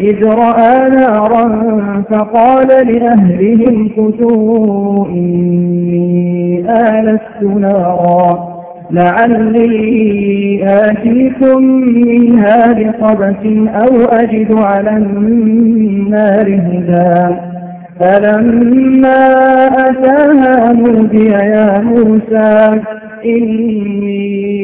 إذ رأى نارا فقال لأهلهم كتوا إني آلست نارا لعلي آتيكم منها بقبس أو أجد على النار هدى. فلما أتاها نودي يا موسى إني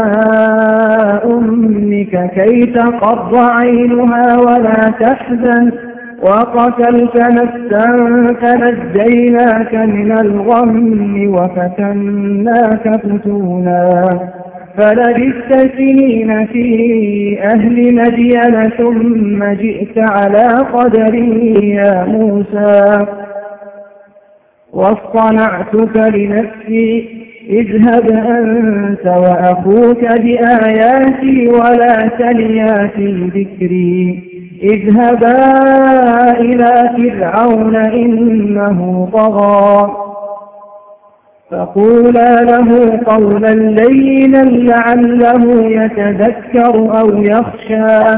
أمك كي تقر عينها ولا تحزن وقتلت نفسا فنجيناك من الغم وفتناك فتونا فلبثت سنين في أهل مدين ثم جئت على قدري يا موسى واصطنعتك لنفسي اذهب أنت وأخوك بآياتي ولا تليا في ذكري اذهبا إلى فرعون إنه طغى. فقولا له قولا لينا لعله يتذكر أو يخشى.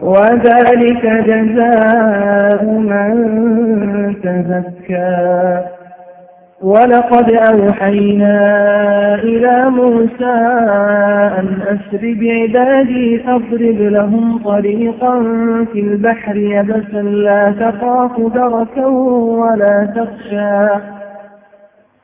وذلك جزاء من تزكى. ولقد أوحينا إلى موسى أن أسر بعبادي فاضرب لهم طريقا في البحر يبسا لا تخاف دركا ولا تخشى.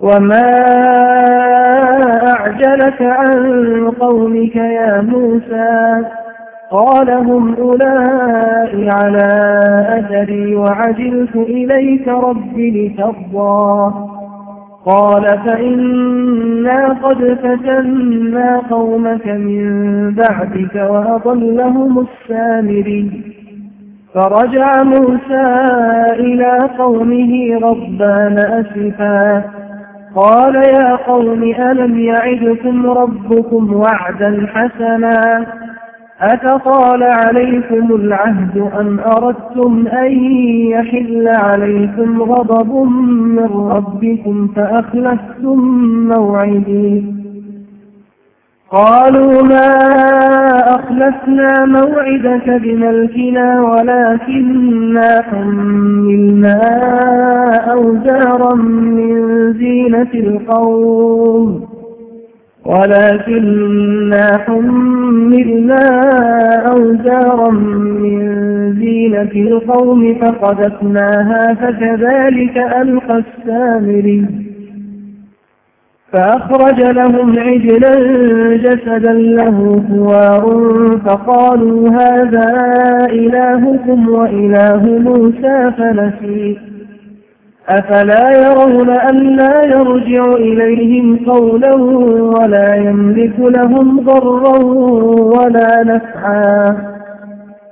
وما أعجلك عن قومك يا موسى قال هم أولئي على أثري وعجلت إليك رب لترضى قال فإنا قد فتنا قومك من بعدك وأضلهم السامري فرجع موسى إلى قومه ربان أسفا قال يا قوم ألم يعدكم ربكم وعدا حسنا أتقال عليكم العهد أم أردتم أن يحل عليكم غضب من ربكم فأخلفتم موعدي قالوا ما أخلفنا موعدك بملكنا ولكننا حملنا أوزارا من زينة القوم ولكننا حملنا أوزارا من زينة القوم فقدتناها فكذلك ألقى السامري فأخرج لهم عجلا جسدا له خوار فقالوا هذا إلهكم وإله موسى فنسي. أفلا يرون أن لا يرجع إليهم قولا ولا يملك لهم ضرا ولا نفعا.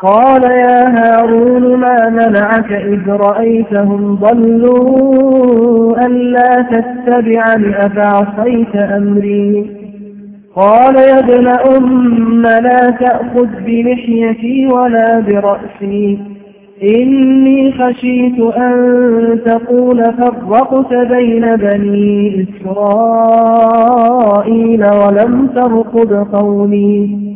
قال يا هارون ما منعك إذ رأيتهم ضلوا ألا تتبعني أفعصيت أمري؟ قال يا ابن أم لا تأخذ بلحيتي ولا برأسي. إني خشيت أن تقول فرقت بين بني إسرائيل ولم ترقب قولي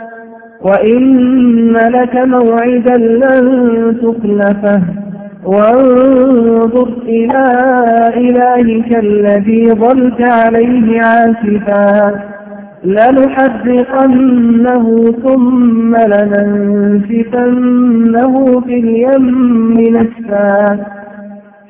وإن لك موعدا لن تخلفه. وانظر إلى إلهك الذي ظلت عليه عاكفا. لنحرقنه ثم لننسفنه في اليم نسفا.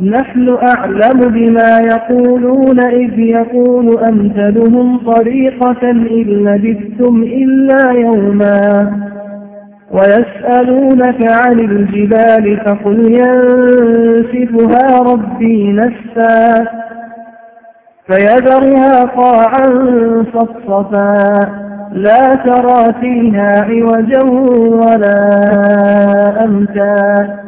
نحن أعلم بما يقولون إذ يقول أمثلهم طريقة إن لبثتم إلا يوما ويسألونك عن الجبال فقل ينسفها ربي نسفا فيذرها قاعا صفصفا لا ترى فيها عوجا ولا أمتا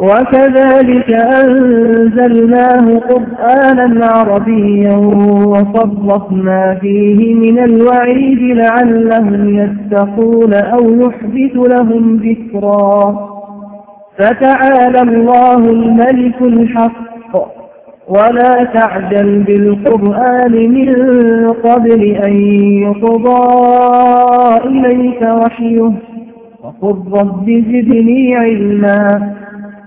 وكذلك أنزلناه قرآنا عربيا وصرفنا فيه من الوعيد لعلهم يتقون أو يحدث لهم ذكرا. فتعالى الله الملك الحق. ولا تعجل بالقرآن من قبل أن يقضى إليك وحيه. وقل رب زدني علما.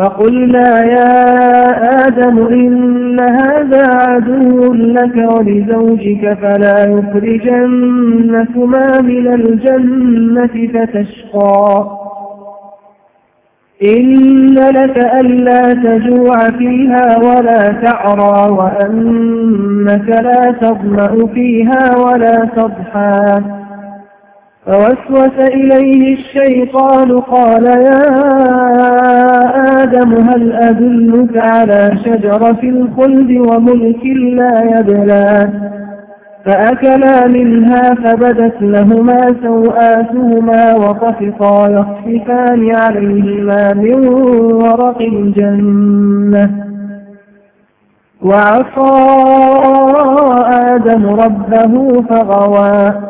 فقلنا يا آدم إن هذا عدو لك ولزوجك فلا يخرجنكما من الجنة فتشقى. إن لك ألا تجوع فيها ولا تعرى وأنك لا تظمأ فيها ولا تضحى. فوسوس إليه الشيطان قال يا آدم هل أدلك على شجرة الخلد وملك لا يبلى؟ فأكلا منها فبدت لهما سوآتهما وطفقا يخففان عليهما من ورق الجنة. وعصى آدم ربه فغوى.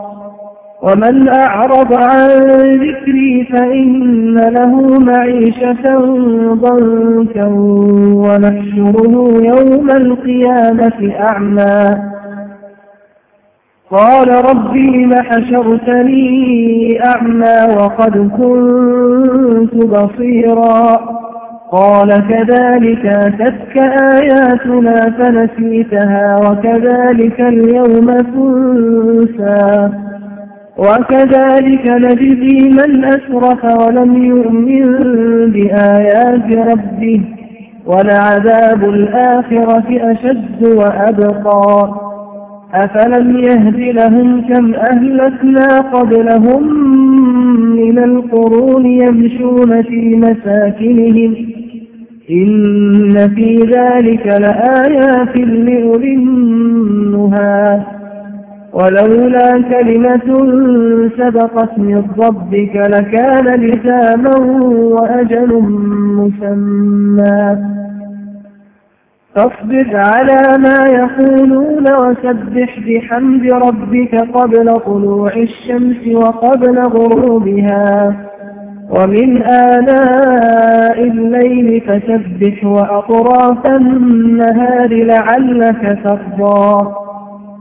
ومن أعرض عن ذكري فإن له معيشة ضنكا ونحشره يوم القيامة أعمى. قال ربي لحشرتني أعمى وقد كنت بصيرا. قال كذلك أتتك آياتنا فنسيتها وكذلك اليوم تنسى. وكذلك نجزي من أسرف ولم يؤمن بآيات ربه ولعذاب الآخرة أشد وأبقى. أفلم يهد لهم كم أهلكنا قبلهم من القرون يمشون في مساكنهم. إن في ذلك لآيات لأولي النهى. ولولا كلمة سبقت من ربك لكان لزاما وأجل مسمى. فاصبر على ما يقولون وسبح بحمد ربك قبل طلوع الشمس وقبل غروبها. ومن آلاء الليل فسبح وأطراف النهار لعلك ترضى.